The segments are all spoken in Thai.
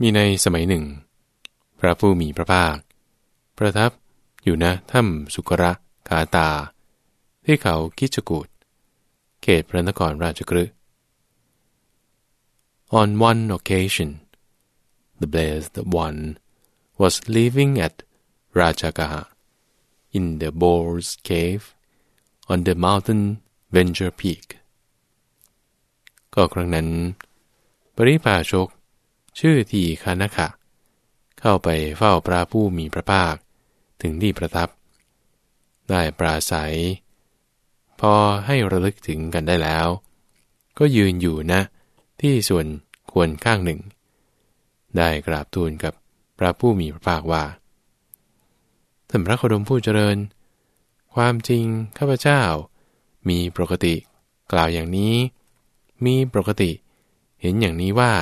มีในสมัยหนึ่ง พระผู้มีพระภาค ประทับอยู่ณถ้ำสุกระกาตา ที่เขาคิจกูดเขตพระนครราชกฤห์ On one occasion, the blessed one was living at Rajagaha in the boar's cave on the mountain Venture Peak. ก็ครั้งนั้น ปริพาชก ชื่อทีคานะขะเข้าไปเฝ้าพระผู้มีพระภาค ถึงที่ประทับ ได้ปราศัย พอให้ระลึกถึงกันได้แล้ว ก็ยืนอยู่นะ ที่ส่วนควรข้างหนึ่ง ได้กราบทูลกับพระผู้มีพระภาคว่าท่านพระโคดมผู้เจริญ ความจริงข้าพเจ้า มีปกติ กล่าวอย่างนี้ มีปกติ เห็นอย่างนี้ว่า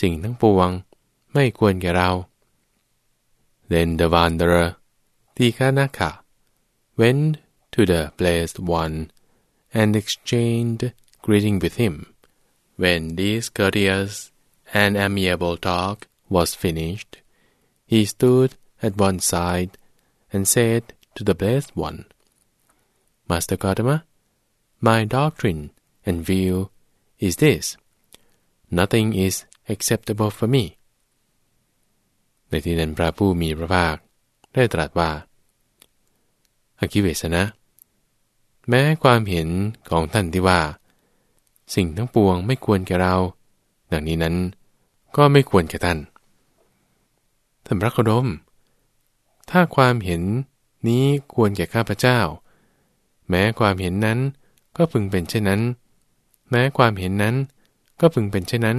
สิ่งทั้งปวงไม่ควรแก่เรา Then the wanderer Tikanaka went to the blessed one and exchanged greeting with him. When this courteous and amiable talk was finished, he stood at one side and said to the blessed one, Master Gautama, my doctrine and view is this: nothing is acceptable for me. ในที่นั้นพระผู้มีพระภาคได้ตรัสว่าอากิเวสนะ แม้ความเห็นของท่านที่ว่า สิ่งทั้งปวงไม่ควรแก่เรา ดังนี้นั้นก็ไม่ควรแก่ท่านท่านพระโคดม ถ้าความเห็นนี้ควรแก่ข้าพเจ้า แม้ความเห็นนั้นก็พึงเป็นเช่นนั้น แม้ความเห็นนั้นก็พึงเป็นเช่นนั้น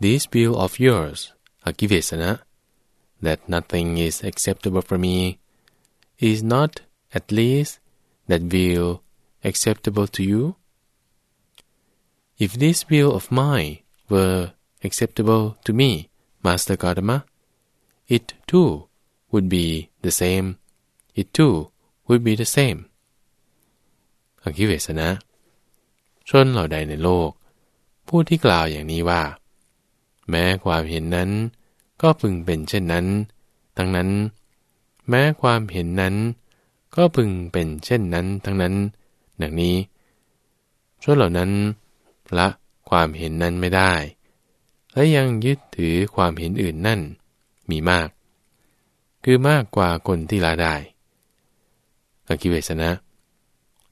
This view of yours, Akivesana, that nothing is acceptable for me, is not at least that view acceptable to you? If this view of mine were acceptable to me, Master Gautama, it too would be the same. It too would be the same. อคิเวสนะ ชนเหล่าใดในโลก ผู้ที่กล่าวอย่างนี้ว่า แม้ความเห็นนั้น ก็พึงเป็นเช่นนั้น ทั้งนั้น แม้ความเห็นนั้น ก็พึงเป็นเช่นนั้น ทั้งนั้น ดังนี้ชนเหล่านั้นละความเห็นนั้นไม่ได้ และยังยึดถือความเห็นอื่นนั่นมีมาก คือมากกว่าคนที่ละได้อคิเวสนะ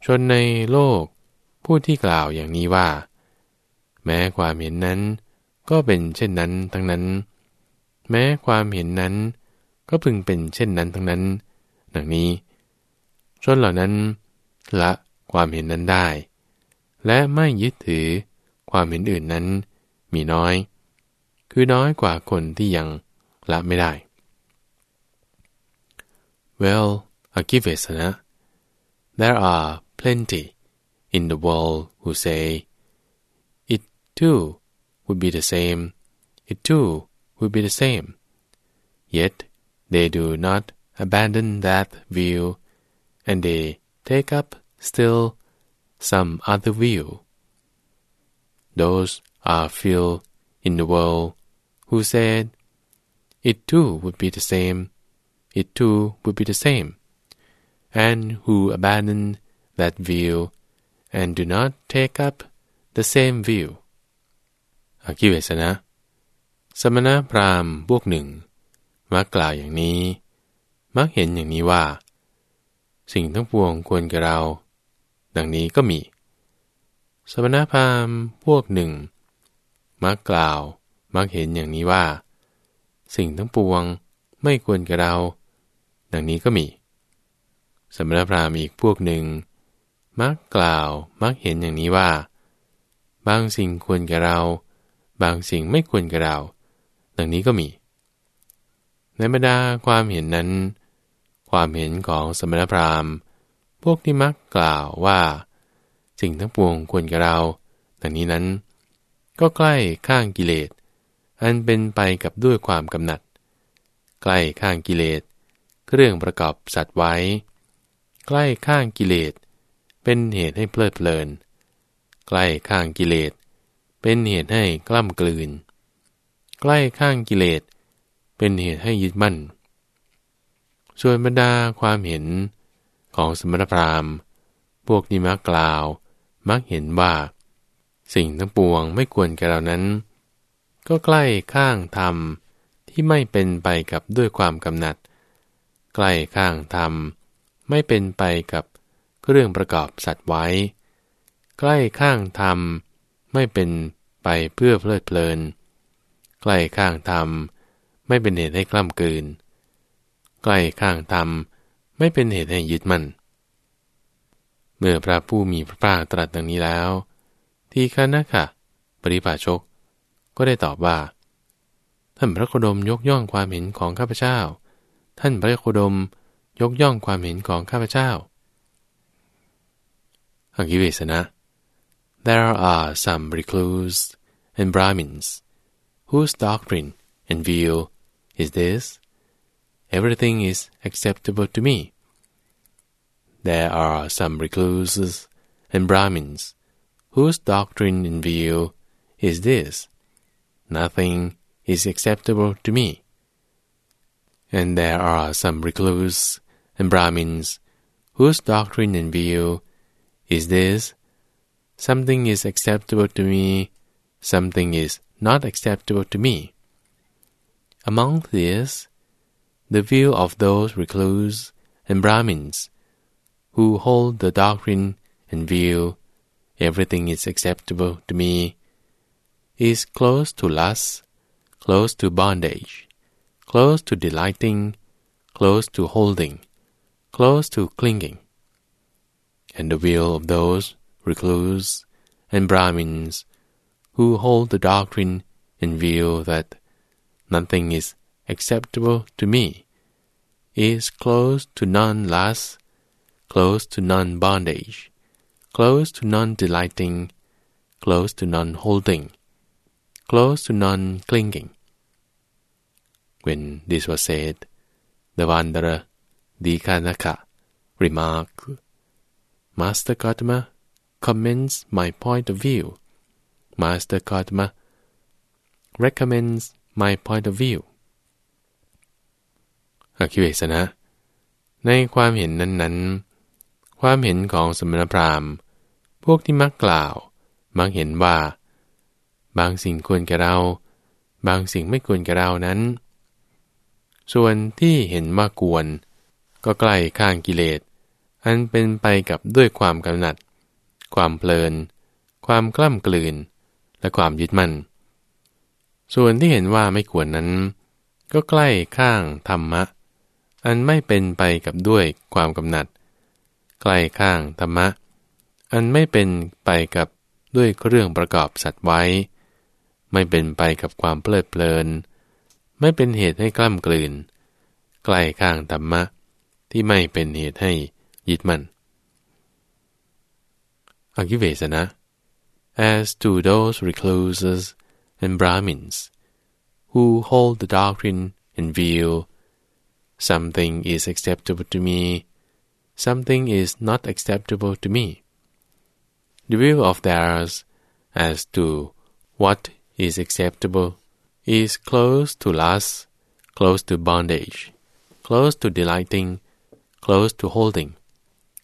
ชนในโลกผู้ที่กล่าวอย่างนี้ว่า แม้ความเห็นนั้น ก็เป็นเช่นนั้นทั้งนั้น แม้ความเห็นนั้นก็พึงเป็นเช่นนั้นทั้งนั้น ดังนี้ ชนเหล่านั้นละความเห็นนั้นได้ และไม่ยึดถือความเห็นอื่นนั้นมีน้อย คือน้อยกว่าคนที่ยังละไม่ได้ Well, Akivesana, there are plenty in the world who say, it too would be the same, it too would be the same. Yet they do not abandon that view, and they take up still some other view. Those are few in the world who said, it too would be the same, it too would be the same, and who abandon that view and do not take up the same view. อคิเวสนะ สมณพราหมณ์พวกหนึ่ง มักกล่าวอย่างนี้ มักเห็นอย่างนี้ว่า สิ่งทั้งปวงควรแก่เรา ดังนี้ก็มี สมณพราหมณ์พวกหนึ่ง มักกล่าว มักเห็นอย่างนี้ว่า สิ่งทั้งปวงไม่ควรแก่เรา ดังนี้ก็มี สมณพราหมณ์อีกพวกหนึ่ง มักกล่าว มักเห็นอย่างนี้ว่า บางสิ่งควรแก่เรา บางสิ่งไม่ควรแก่เราดังนี้ก็มี ในบรรดาความเห็นนั้น ความเห็นของสมณพราหมณ์ พวกที่มักกล่าวว่า สิ่งทั้งปวงควรแก่เราดังนี้นั้น ก็ใกล้ข้างกิเลส อันเป็นไปกับด้วยความกำหนัด ใกล้ข้างกิเลส เครื่องประกอบสัตว์ไว้ ใกล้ข้างกิเลส เป็นเหตุให้เพลิดเพลิน ใกล้ข้างกิเลส เป็นเหตุให้กล้ำกลืน ใกล้ข้างกิเลส เป็นเหตุให้ยึดมั่น ส่วนบรรดาความเห็นของสมณพราหมณ์ พวกนิมักกล่าว มักเห็นว่า สิ่งทั้งปวงไม่ควรแก่เรานั้น ก็ใกล้ข้างธรรมที่ไม่เป็นไปกับด้วยความกำหนัด ใกล้ข้างธรรมไม่เป็นไปกับเรื่องประกอบสัตว์ไว้ ใกล้ข้างธรรม ไม่เป็นไปเพื่อเพลิดเพลิน ใกล้ข้างธรรม ไม่เป็นเหตุให้กล้ำกืน ใกล้ข้างธรรม ไม่เป็นเหตุให้ยึดมัน่น เมื่อพระผู้มีพระภาคตรัสดังนี้แล้ว ที่คณะค่ะปริภาชก ก็ได้ตอบว่า ท่านพระโคดมยกย่องความเห็นของข้าพเจ้า ท่านพระโคดมยกย่องความเห็นของข้าพเจ้าอังกิเวสนะ There are some recluse and Brahmins whose doctrine and view is this everything is acceptable to me. There are some recluses and Brahmins whose doctrine and view is this nothing is acceptable to me. And there are some recluses and Brahmins whose doctrine and view is this something is acceptable to me, something is not acceptable to me. Among these, the view of those recluse and Brahmins who hold the doctrine and view everything is acceptable to me is close to lust, close to bondage, close to delighting, close to holding, close to clinging. And the will of those recluse and Brahmins who hold the doctrine and view that nothing is acceptable to me is close to non-lust, close to non-bondage, close to non-delighting, close to non-holding, close to non-clinging. When this was said, the wanderer Dikanaka remarked, Master Gotama commends my point of view. Master Gotama recommends my point of view. อคิเวสนะ ในความเห็นนั้นๆ ความเห็นของสมณพราหมณ์ พวกที่มักกล่าว มักเห็นว่า บางสิ่งควรแก่เรา บางสิ่งไม่ควรแก่เรานั้น ส่วนที่เห็นว่ากวนก็ใกล้ข้างกิเลส อันเป็นไปกับด้วยความกำหนัด ความเพลิน ความกล้ำกลืน และความยึดมั่น ส่วนที่เห็นว่าไม่ควรนั้น ก็ใกล้ข้างธรรมะ อันไม่เป็นไปกับด้วยความกำหนัด ใกล้ข้างธรรมะ อันไม่เป็นไปกับด้วยเครื่องประกอบสัตว์ไว้ ไม่เป็นไปกับความเพลิดเพลิน ไม่เป็นเหตุให้กล้ำกลืน ใกล้ข้างธรรมะ ที่ไม่เป็นเหตุให้ยึดมัน่ Akivesana, as to those recluses and Brahmins who hold the doctrine and view, something is acceptable to me, something is not acceptable to me. The view of theirs as to what is acceptable is close to lust, close to bondage, close to delighting, close to holding,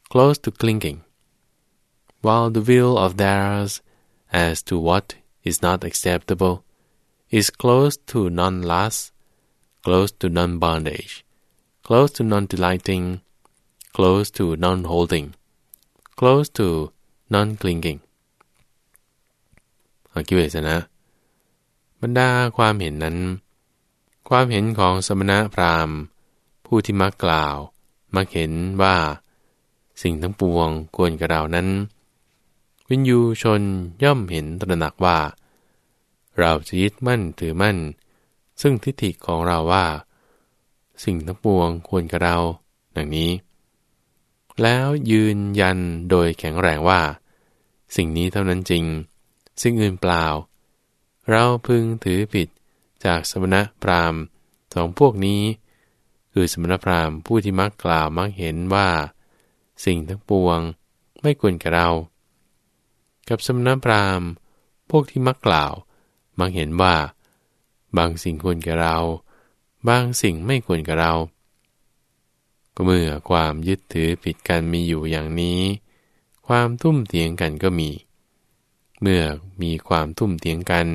close to clinging. While the view of theirs as to what is not acceptable is close to non-lust, close to non-bondage, close to non-delighting, close to non-holding, close to non-clinging อคิเวสนะ บรรดาความเห็นนั้น ความเห็นของสมณะพราหมณ์ ผู้ที่มักกล่าว มักเห็นว่า สิ่งทั้งปวงควรกับเรานั้น วินยูชนย่อมเห็นตระหนักว่า เราจะยึดมั่นถือมั่น ซึ่งทิฏฐิของเราว่า สิ่งทั้งปวงควรกับเรา ดังนี้ แล้วยืนยันโดยแข็งแรงว่า สิ่งนี้เท่านั้นจริง สิ่งอื่นเปล่า เราพึงถือผิดจากสมณะพราหมณ์สองพวกนี้ คือสมณพราหมณ์ผู้ที่มักกล่าวมักเห็นว่า สิ่งทั้งปวงไม่ควรกับเรา กับสมณพราหมณ์ พวกที่มักกล่าว มักเห็นว่า บางสิ่งควรแก่เรา บางสิ่งไม่ควรแก่เรา ก็เมื่อความยึดถือผิดกันมีอยู่อย่างนี้ ความทุ่มเถียงกันก็มี เมื่อมีความทุ่มเถียงกัน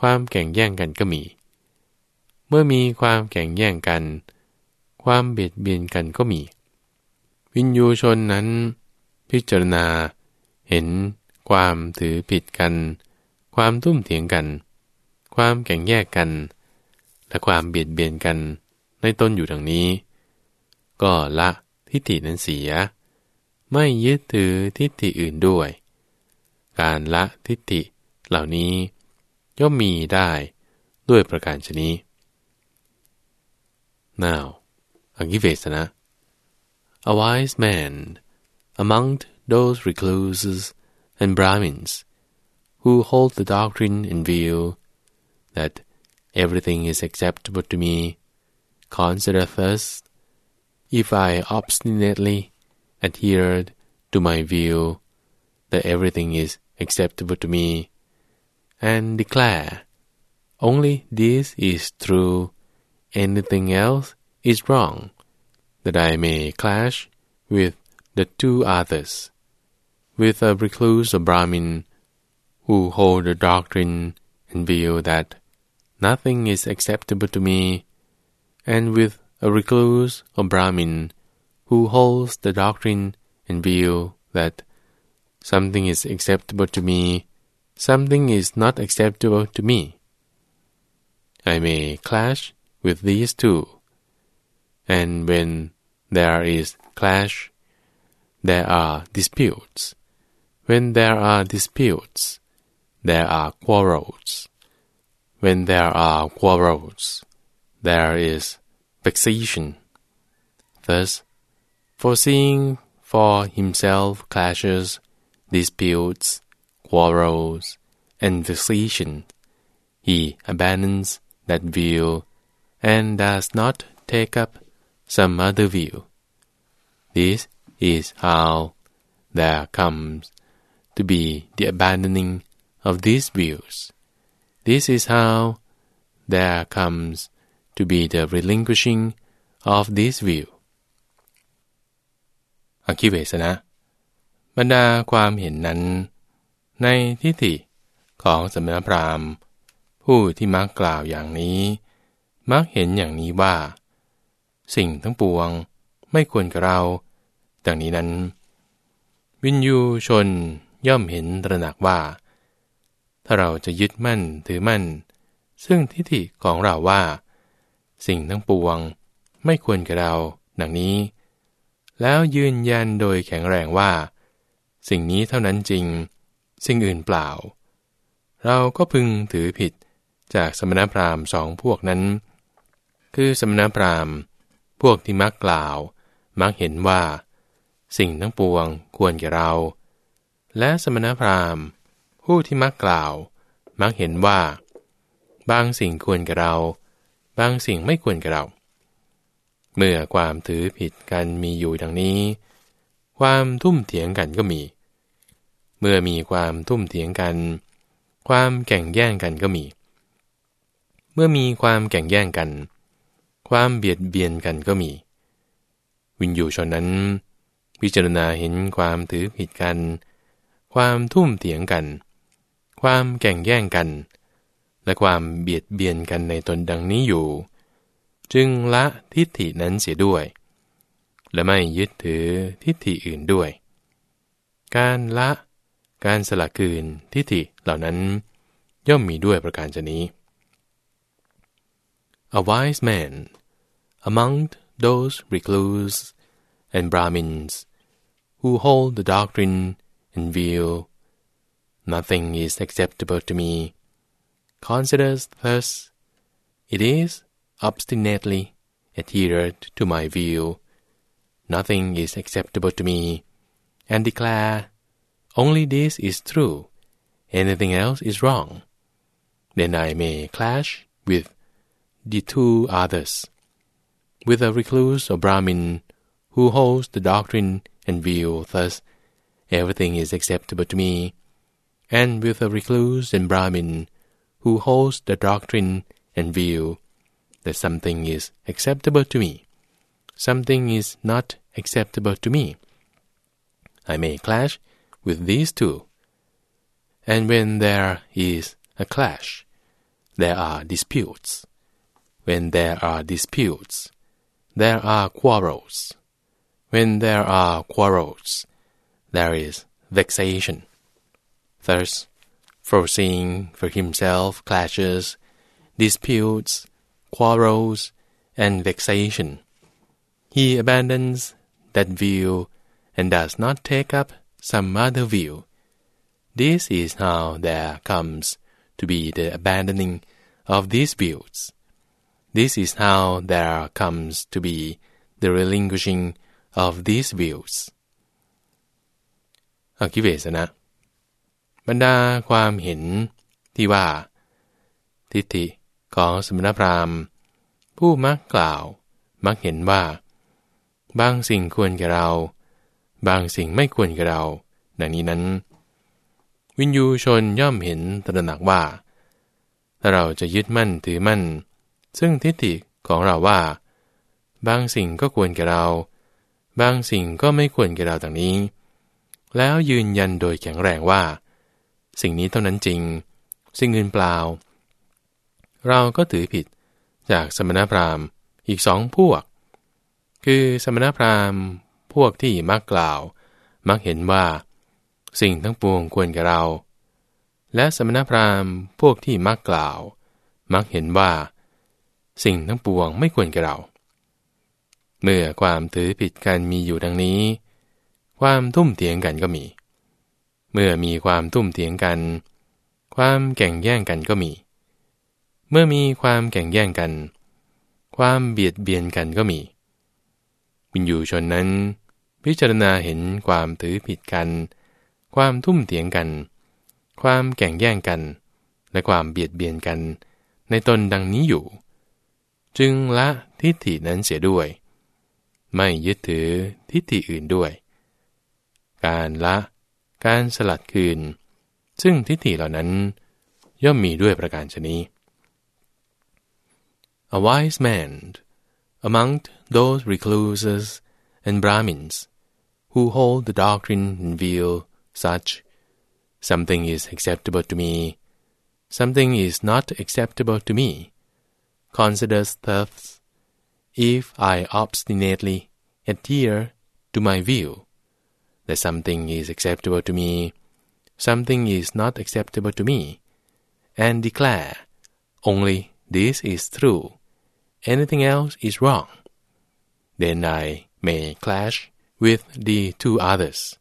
ความแข่งแย่งกันก็มี เมื่อมีความแข่งแย่งกัน ความเบียดเบียนกันก็มี วินยูชนนั้นพิจารณาเห็น ความถือผิดกัน ความทุ่มเถียงกัน ความแข่งแยกกัน และความเบียดเบียนกัน ในต้นอยู่ดังนี้ ก็ละทิฏฐินั้นเสีย ไม่ยึดถือทิฏฐิอื่นด้วย การละทิฏฐิเหล่านี้ ย่อมมีได้ด้วยประการชนี้ now อังกิเวสนะ a wise man among those recluses and Brahmins, who hold the doctrine in view that everything is acceptable to me, consider first, if I obstinately adhered to my view that everything is acceptable to me, and declare only this is true, anything else is wrong, that I may clash with the two others with a recluse or Brahmin who hold the doctrine and view that nothing is acceptable to me, and with a recluse or Brahmin who holds the doctrine and view that something is acceptable to me, something is not acceptable to me. I may clash with these two, and when there is clash, there are disputes. When there are disputes, there are quarrels. When there are quarrels, there is vexation. Thus, foreseeing for himself clashes, disputes, quarrels, and vexation, he abandons that view and does not take up some other view. This is how there comes to be the abandoning of these views. This is how there comes to be the relinquishing of this view อคิเวสนะ บรรดาความเห็นนั้น ในทิฏฐิของสมณพราหมณ์ ผู้ที่มักกล่าวอย่างนี้ มักเห็นอย่างนี้ว่า สิ่งทั้งปวงไม่ควรกับเรา ดังนี้นั้น วินยูชน ย่อมเห็นตระหนักว่า ถ้าเราจะยึดมั่นถือมั่น ซึ่งทิฏฐิของเราว่า สิ่งทั้งปวงไม่ควรกับเราดังนี้ แล้วยืนยันโดยแข็งแรงว่า สิ่งนี้เท่านั้นจริง สิ่งอื่นเปล่า เราก็พึงถือผิดจากสมณพราหมณ์สองพวกนั้น คือสมณพราหมณ์ พวกที่มักกล่าว มักเห็นว่า สิ่งทั้งปวงควรแก่เรา และสมณพราหมณ์ ผู้ที่มักกล่าว มักเห็นว่า บางสิ่งควรกับเรา บางสิ่งไม่ควรกับเรา เมื่อความถือผิดกันมีอยู่ดังนี้ ความทุ่มเถียงกันก็มี เมื่อมีความทุ่มเถียงกัน ความแข่งแย่งกันก็มี เมื่อมีความแข่งแย่งกัน ความเบียดเบียนกันก็มี วินยูชนนั้นพิจารณาเห็นความถือผิดกัน ความทุ่มเถียงกัน ความแข่งแย่งกัน และความเบียดเบียนกันในตนดังนี้อยู่ จึงละทิฏฐินั้นเสียด้วย และไม่ยึดถือทิฏฐิอื่นด้วย การละการสละคืนทิฏฐิเหล่านั้นย่อมมีด้วยประการชนี้ A wise man among those recluse and Brahmins who hold the doctrine and view, nothing is acceptable to me, considers thus, it is obstinately adhered to my view, nothing is acceptable to me, and declare, only this is true, anything else is wrong, then I may clash with the two others, with a recluse or Brahmin who holds the doctrine and view thus everything is acceptable to me, and with a recluse and Brahmin who holds the doctrine and view that something is acceptable to me, something is not acceptable to me. I may clash with these two. And when there is a clash, there are disputes. When there are disputes, there are quarrels. When there are quarrels, there is vexation. Thus, foreseeing for himself clashes, disputes, quarrels, and vexation, he abandons that view and does not take up some other view. This is how there comes to be the abandoning of these views. This is how there comes to be the relinquishing of these views อคิเวสนะ บรรดาความเห็นที่ว่า ทิฏฐิของสมณพราหมณ์ ผู้มักกล่าวมักเห็นว่า บางสิ่งควรแก่เรา บางสิ่งไม่ควรแก่เรา ดังนี้นั้น วินยูชนย่อมเห็นตระหนักว่า ถ้าเราจะยึดมั่นถือมั่น ซึ่งทิฏฐิของเราว่า บางสิ่งก็ควรแก่เรา บางสิ่งก็ไม่ควรแก่เราต่างนี้ แล้วยืนยันโดยแข็งแรงว่า สิ่งนี้เท่านั้นจริง สิ่งอื่นเปล่า เราก็ถือผิดจากสมณพราหมณ์อีกสองพวก คือสมณพราหมณ์พวกที่มักกล่าว มักเห็นว่า สิ่งทั้งปวงควรแก่เรา และสมณพราหมณ์พวกที่มักกล่าว มักเห็นว่า สิ่งทั้งปวงไม่ควรแก่เรา เมื่อความถือผิดกันมีอยู่ดังนี้ ความทุ่มเถียงกันก็มี เมื่อมีความทุ่มเถียงกัน ความแข่งแย่งกันก็มี เมื่อมีความแข่งแย่งกัน ความเบียดเบียนกันก็มี วินยูชนนั้น พิจารณาเห็นความถือผิดกัน ความทุ่มเถียงกัน ความแข่งแย่งกัน และความเบียดเบียนกัน ในตนดังนี้อยู่ จึงละทิฏฐินั้นเสียด้วย ไม่ยึดถือทิฏฐิอื่นด้วย การละ การสลัดคืน ซึ่งทิฏฐิเหล่านั้น ย่อมมีด้วยประการชนี้ A wise man among those recluses and Brahmins who hold the doctrine and view such something is acceptable to me something is not acceptable to me considers thus if I obstinately adhere to my view that something is acceptable to me, something is not acceptable to me, and declare only this is true, anything else is wrong, then I may clash with the two others,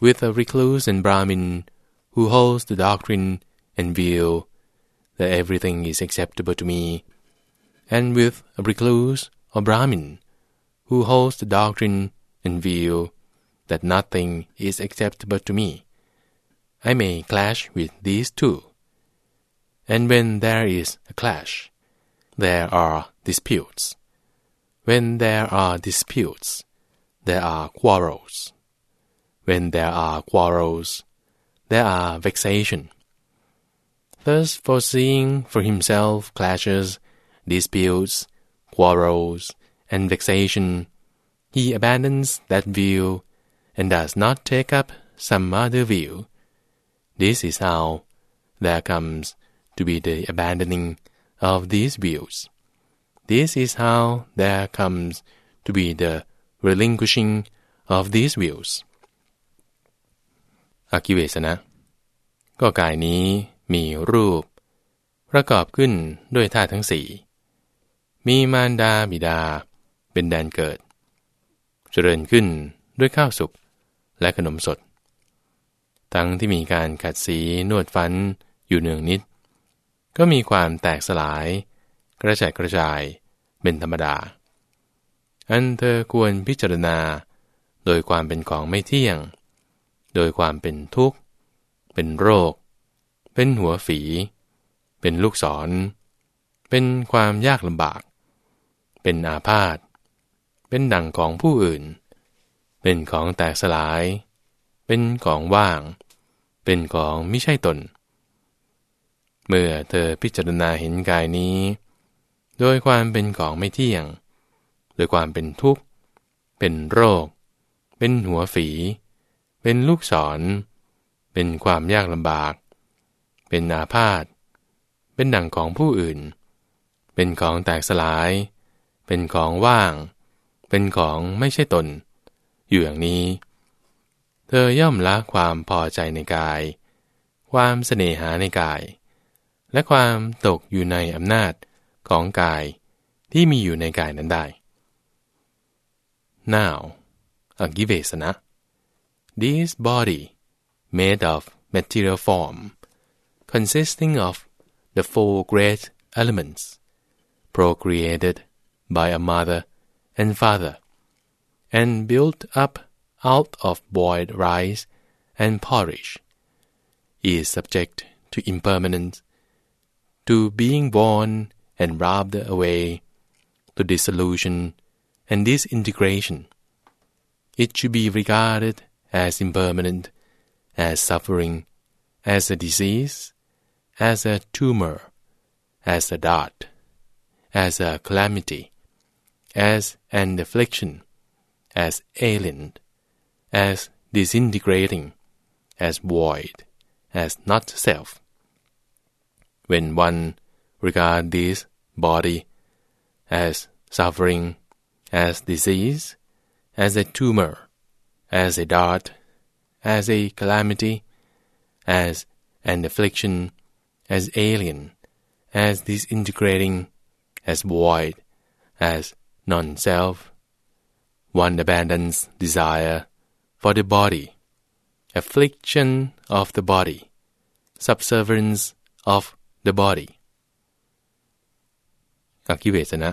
with a recluse and Brahmin who holds the doctrine and view that everything is acceptable to me and with a recluse or Brahmin who holds the doctrine and view that nothing is acceptable to me. I may clash with these two. And when there is a clash, there are disputes. When there are disputes, there are quarrels. When there are quarrels, there are vexation. Thus, foreseeing for himself clashes disputes, quarrels, and vexation, he abandons that view and does not take up some other view. This is how there comes to be the abandoning of these views. This is how there comes to be the relinquishing of these views อคิเวสนะ ก็กายนี้มีรูป ประกอบขึ้นด้วยธาตุทั้งสี่ มีมารดาบิดา เป็นแดนเกิด เจริญขึ้นด้วยข้าวสุก และขนมสด ทั้งที่มีการขัดสีนวดฟันอยู่เนืองนิด ก็มีความแตกสลาย กระจายกระจายเป็นธรรมดา อันเธอควรพิจารณา โดยความเป็นของไม่เที่ยง โดยความเป็นทุกข์ เป็นโรค เป็นหัวฝี เป็นลูกศร เป็นความยากลำบาก เป็นอาพาธเป็นดังของผู้อื่น เป็นของแตกสลาย เป็นของว่าง เป็นของไม่ใช่ตน เมื่อเธอพิจารณาเห็นกายนี้ โดยความเป็นของไม่เที่ยง โดยความเป็นทุกข์ เป็นโรค เป็นหัวฝี เป็นลูกศร เป็นความยากลำบาก เป็นอาพาธ เป็นดั่งของผู้อื่น เป็นของแตกสลาย เป็นของว่าง เป็นของไม่ใช่ตน อยู่อย่างนี้ เธอย่อมละความพอใจในกาย ความเสน่หาในกาย และความตกอยู่ในอำนาจของกายที่มีอยู่ในกายนั้นได้ Now, a givesana. This body, made of material form, consisting of the four great elements, procreated by a mother and father, and built up out of boiled rice and porridge, is subject to impermanence to being born and rubbed away, to dissolution and disintegration. It should be regarded as impermanent, as suffering, as a disease, as a tumor, as a dart, as a calamity, as an affliction, as alien, as disintegrating, as void, as not self when one regard this body as suffering, as disease, as a tumor, as a dart, as a calamity, as an affliction, as alien, as disintegrating, as void, as non-self. One abandons desire for the body, affliction of the body, subservience of the body อคิเวทนะ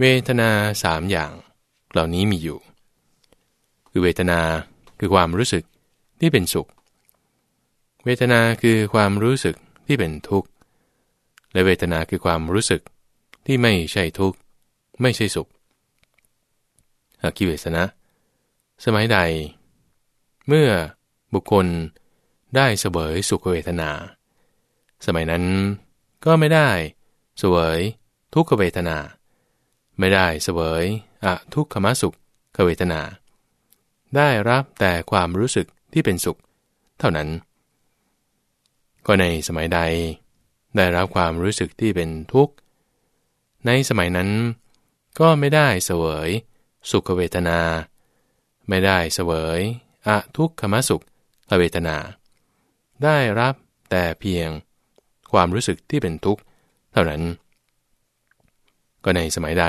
เวทนาสามอย่าง เหล่านี้มีอยู่ คือเวทนาคือความรู้สึกที่เป็นสุข เวทนาคือความรู้สึกที่เป็นทุกข์ และเวทนาคือความรู้สึกที่ไม่ใช่ทุกข์ ไม่ใช่สุข อคิเวทนะ สมัยใด เมื่อบุคคลได้เสบยสุขเวทนา สมัยนั้นก็ไม่ได้เสวยทุกขเวทนา ไม่ได้เสวยอะทุกขมสุขเวทนา ได้รับแต่ความรู้สึกที่เป็นสุข เท่านั้น ก็ในสมัยใด ได้รับความรู้สึกที่เป็นทุกข์ ในสมัยนั้นก็ไม่ได้เสวย สุขเวทนา ไม่ได้เสวยอะทุกขมสุขเวทนา ได้รับแต่เพียงความรู้สึกที่เป็นทุกข์เท่านั้น ก็ในสมัยใด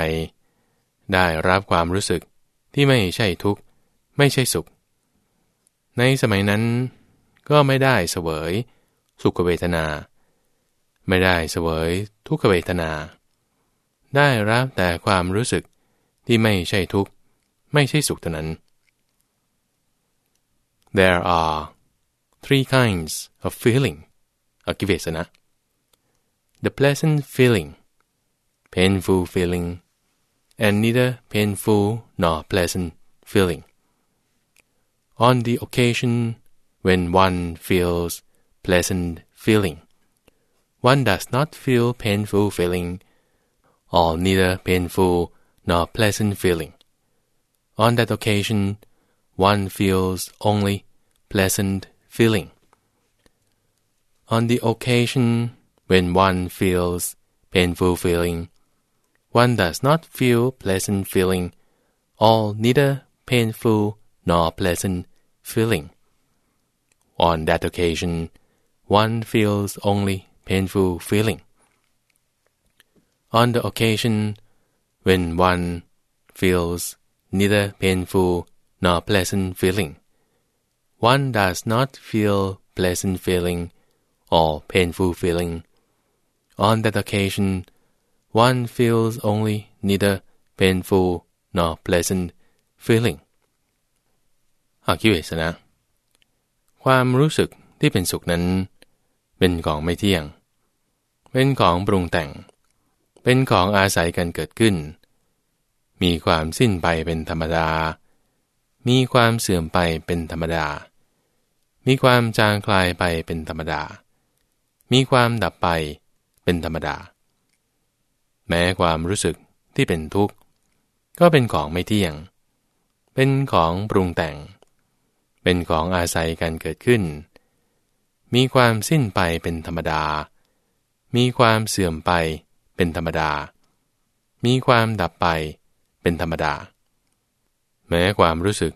ได้รับความรู้สึกที่ไม่ใช่ทุกข์ไม่ใช่สุข ในสมัยนั้นก็ไม่ได้เสวยสุขเวทนา ไม่ได้เสวยทุกขเวทนา ได้รับแต่ความรู้สึก ที่ไม่ใช่ทุกข์ไม่ใช่สุขเท่านั้น There are three kinds of feeling อกิเวสนะ the pleasant feeling, painful feeling, and neither painful nor pleasant feeling. On the occasion when one feels pleasant feeling, one does not feel painful feeling, or neither painful nor pleasant feeling. On that occasion, one feels only pleasant feeling. On the occasion when one feels painful feeling, one does not feel pleasant feeling, or neither painful nor pleasant feeling. On that occasion, one feels only painful feeling. On the occasion when one feels neither painful nor pleasant feeling, one does not feel pleasant feeling or painful feeling, On that occasion, one feels only neither painful nor pleasant feeling. อาคิเวสนะ ความรู้สึกที่เป็นสุขนั้น เป็นของไม่เที่ยง เป็นของปรุงแต่ง เป็นของอาศัยกันเกิดขึ้น มีความสิ้นไปเป็นธรรมดา มีความเสื่อมไปเป็นธรรมดา มีความจางคลายไปเป็นธรรมดา มีความดับไปเป็นธรรมดา แม้ความรู้สึกที่เป็นทุกข์ ก็เป็นของไม่เที่ยง เป็นของปรุงแต่ง เป็นของอาศัยกันเกิดขึ้น มีความสิ้นไปเป็นธรรมดา มีความเสื่อมไปเป็นธรรมดา มีความดับไปเเป็นธรรมดา แม้ความรู้สึก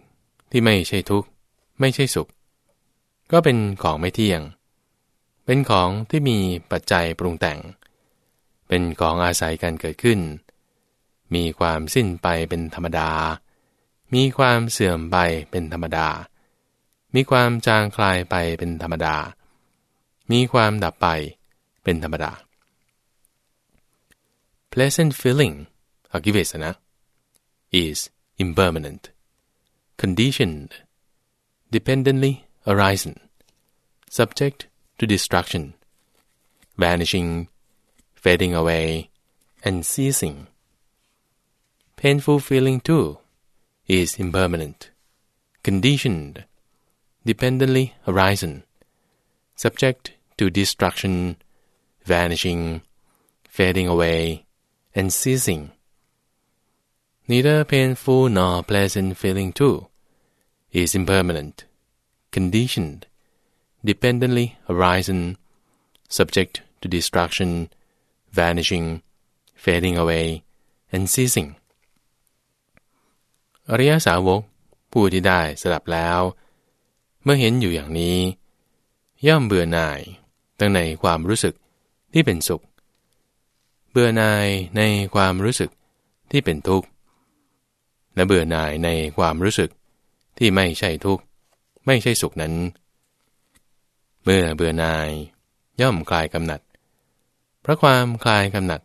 ที่ไม่ใช่ทุกข์ ไม่ใช่สุข ก็เป็นของไม่เที่ยง เป็นของที่มีปัจจัยปรุงแต่ง เป็นของอาศัยการเกิดขึ้น มีความสิ้นไปเป็นธรรมดา มีความเสื่อมไปเป็นธรรมดา มีความจางคลายไปเป็นธรรมดา มีความดับไปเป็นธรรมดา pleasant feeling อกิเวสนะ is impermanent. Conditioned. Dependently arising subject to destruction. Vanishing fading away and ceasing. Painful feeling too is impermanent. Conditioned. Dependently arising subject to destruction vanishing fading away and ceasing. Neither painful nor pleasant feeling too is impermanent, conditioned, dependently arising, subject to destruction, vanishing, fading away, and ceasing. อริยสาวกผู้ที่ได้สดับแล้ว เมื่อเห็นอยู่อย่างนี้ ย่อมเบื่อหน่ายตั้งในความรู้สึกที่เป็นสุข เบื่อหน่ายในความรู้สึกที่เป็นทุกข์ และเบื่อหน่ายในความรู้สึกที่ไม่ใช่ทุกข์ ไม่ใช่สุขนั้น เมื่อเบื่อหน่าย ย่อมคลายกำหนัด เพราะความคลายกำหนัด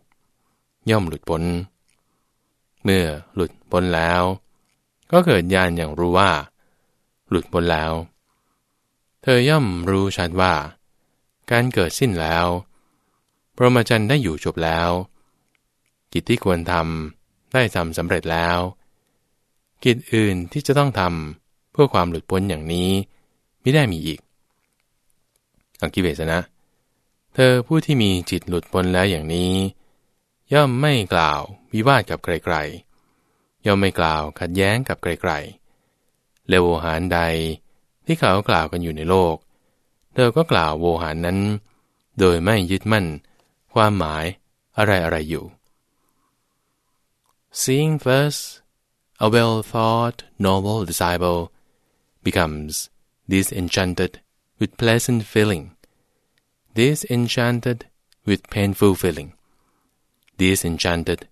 ย่อมหลุดพ้น เมื่อหลุดพ้นแล้ว ก็เกิดญาณอย่างรู้ว่า หลุดพ้นแล้ว เธอย่อมรู้ชัดว่า การเกิดสิ้นแล้วพรหมจรรย์ได้อยู่จบแล้ว กิจที่ควรทำได้ทำสำเร็จแล้ว กิจอื่นที่จะต้องทำเพื่อความหลุดพ้นอย่างนี้ไม่ได้มีอีก อังกิเวสนะ เธอผู้ที่มีจิตหลุดพ้นแล้วอย่างนี้ ย่อมไม่กล่าววิวาทกับใครๆ ย่อมไม่กล่าวขัดแย้งกับใครๆ เลวโวหารใดที่เขากล่าวกันอยู่ในโลก เธอก็กล่าวโวหารนั้น โดยไม่ยึดมั่น ความหมายอะไรอะไรอยู่ Seeing thus, a well-thought, noble disciple becomes disenchanted with pleasant feeling, disenchanted with painful feeling, disenchanted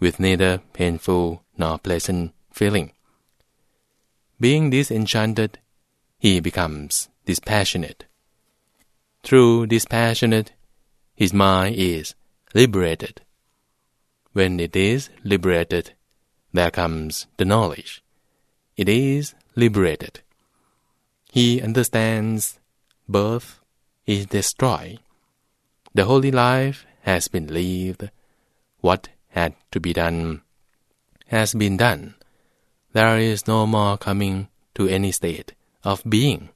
with neither painful nor pleasant feeling. Being disenchanted, he becomes dispassionate. Through dispassionate, his mind is liberated. When it is liberated, there comes the knowledge. It is liberated. He understands birth is destroyed. The holy life has been lived. What had to be done has been done. There is no more coming to any state of being.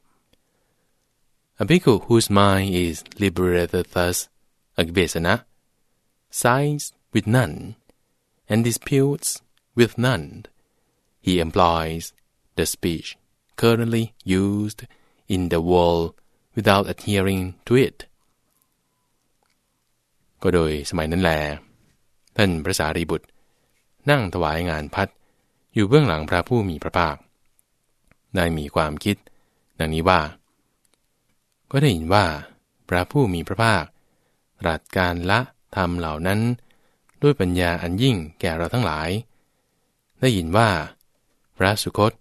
A bhikkhu whose mind is liberated thus, Agvesana, sighs with none, and disputes with none. He employs the speech currently used in the world without adhering to it ก็โดยสมัยนั้นแล ท่านพระสารีบุตร นั่งถวายงานพัดอยู่เบื้องหลังพระผู้มีพระภาค ได้มีความคิด ดังนี้ว่า ก็ได้ยินว่า พระผู้มีพระภาครัสการละธรรมเหล่านั้น ด้วยปัญญาอันยิ่งแก่เราทั้งหลาย ได้ยินว่า พระสุคต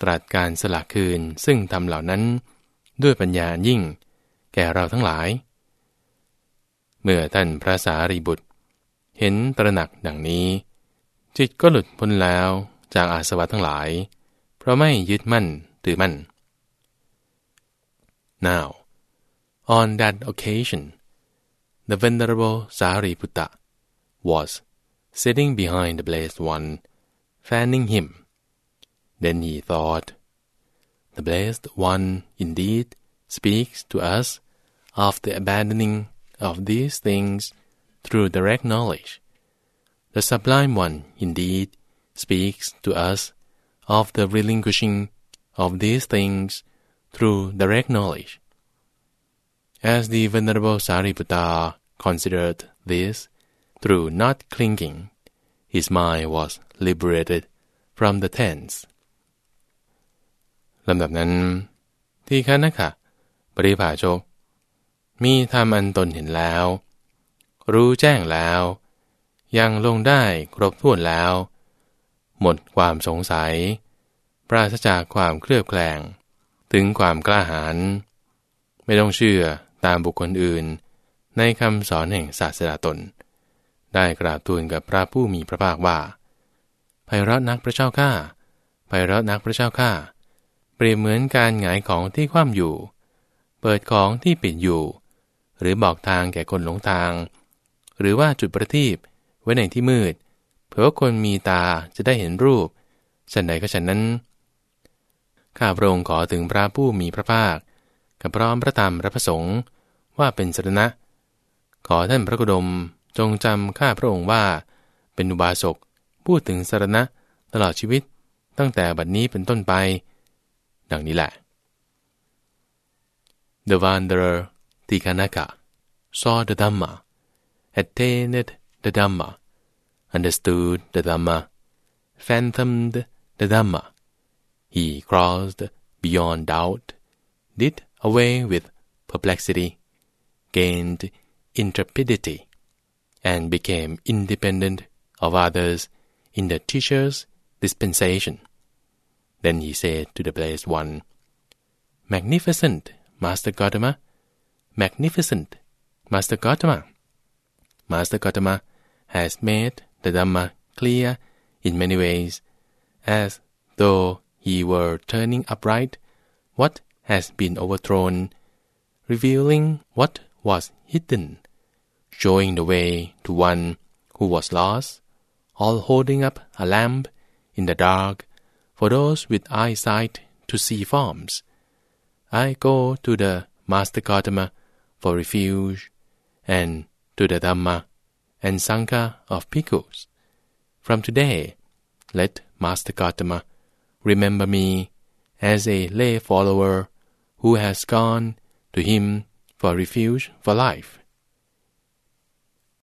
ตรัสการสละคืนซึ่งธรรมเหล่านั้นด้วยปัญญายิ่ง แก่เราทั้งหลาย เมื่อท่านพระสารีบุตร เห็นตระหนักดังนี้ จิตก็หลุดพ้นแล้วจากอาสวะทั้งหลาย เพราะไม่ยึดมั่นถือมั่น Now on that occasion the venerable Sariputta was sitting behind the blessed one fanning him then he thought The blessed one indeed speaks to us of the abandoning of these things through direct knowledge. The Sublime One, indeed, speaks to us of the relinquishing of these things through direct knowledge. As the Venerable Sariputta considered this, through not clinging, his mind was liberated from the tense. ลำดับนั้น ที่คณะค่ะปริภาชก มีธรรมอันตนเห็นแล้ว รู้แจ้งแล้ว ยังลงได้ครบถ้วนแล้ว หมดความสงสัย ปราศจากความเคลือบแคลง ถึงความกล้าหาญไม่ต้องเชื่อตามบุคคลอื่น ในคำสอนแห่งศาสดาตน ได้กราบทูลกับพระผู้มีพระภาคว่า ไพเราะนักพระเจ้าข้าไพเราะนักพระเจ้าข้าเปรียบเหมือนการหงายของที่คว่ำอยู่ เปิดของที่ปิดอยู่ หรือบอกทางแก่คนหลงทาง หรือว่าจุดประทีปไว้ในที่มืดเพื่อคนมีตาจะได้เห็นรูปฉันใดก็ฉันนั้น ข้าพระองค์ขอถึงพระผู้มีพระภาค กับพร้อมพระธรรมพระประสงค์ว่าเป็นสรณะ ขอท่านพระกุดมจงจำข้าพระองค์ว่าเป็นอุบาสก พูดถึงสารณะตลอดชีวิตตั้งแต่บัดนี้เป็นต้นไป ดังนี้แหละ The wanderer Tikanaka saw the Dhamma, attained the Dhamma, understood the Dhamma, fathomed the Dhamma. He crossed beyond doubt, did away with perplexity, gained intrepidity, and became independent of others in the teacher's dispensation. Then he said to the blessed one, Magnificent, Master Gautama, magnificent, Master Gautama. Master Gautama has made the Dhamma clear in many ways, as though he were turning upright what has been overthrown, revealing what was hidden, showing the way to one who was lost, all holding up a lamp in the dark for those with eyesight to see forms. I go to the Master Gautama for refuge, and to the Dhamma and Sangha of Bhikkhus. From today, let Master Gautama remember me as a lay follower who has gone to him for refuge for life.